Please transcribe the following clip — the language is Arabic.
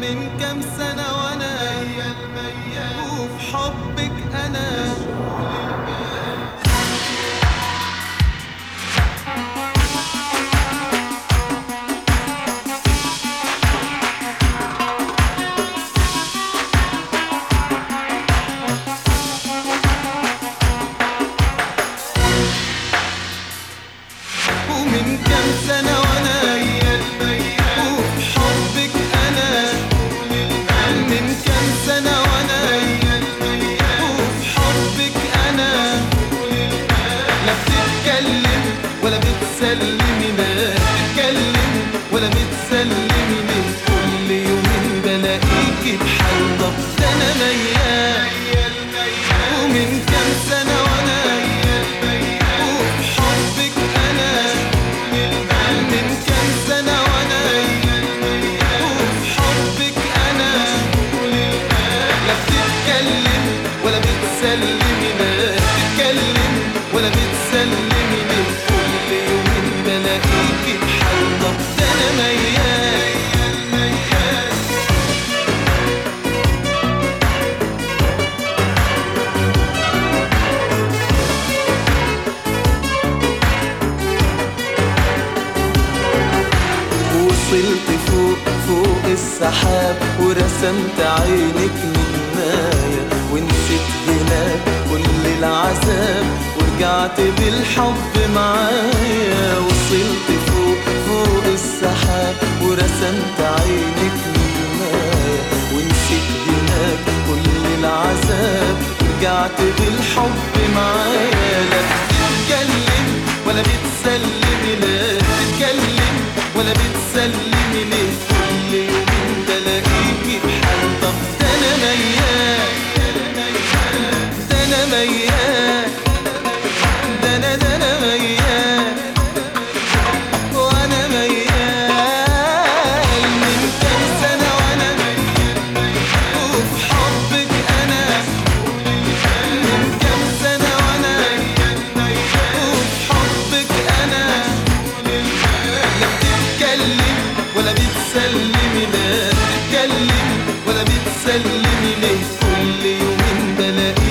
من كم سنة متسلمنا تتكلم ولا متسلمنا كل يوم. بلاقيك بحالنا ده أنا الاقيكي بحالنا ده أنا ميال. وصلت فوق فوق السحاب ورسمت عينك نجماية ونسيت هناك كل العذاب ورجعت بالحب معايا. رجعت بالحب معاك بتتكلم ولا بتسلم ليه؟ بتتكلم ولا بتسلم ليه؟ بتسلمي لا تتكلمي ولا بتسلمي ليه؟ كل يوم بلاقي